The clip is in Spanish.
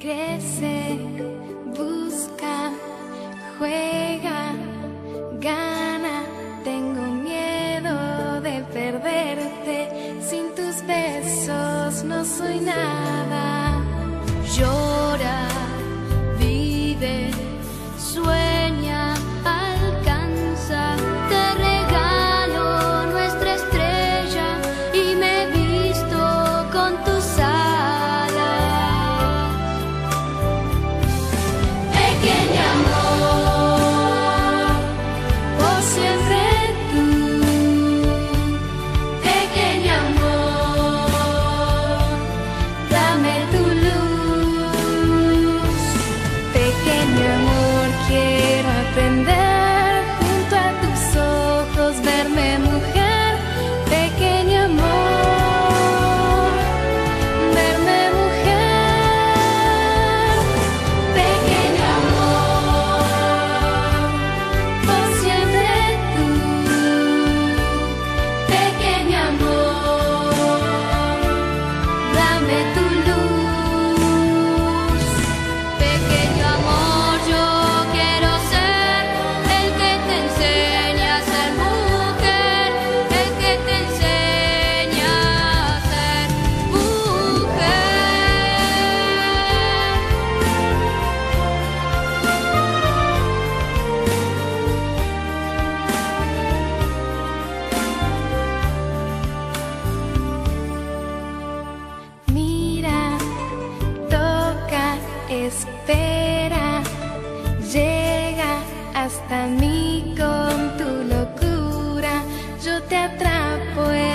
Crece, busca, juega, gana. Tengo miedo de perderte. Sin tus besos no soy nada. espera, llega hasta mí con tu locura, yo te atrapo.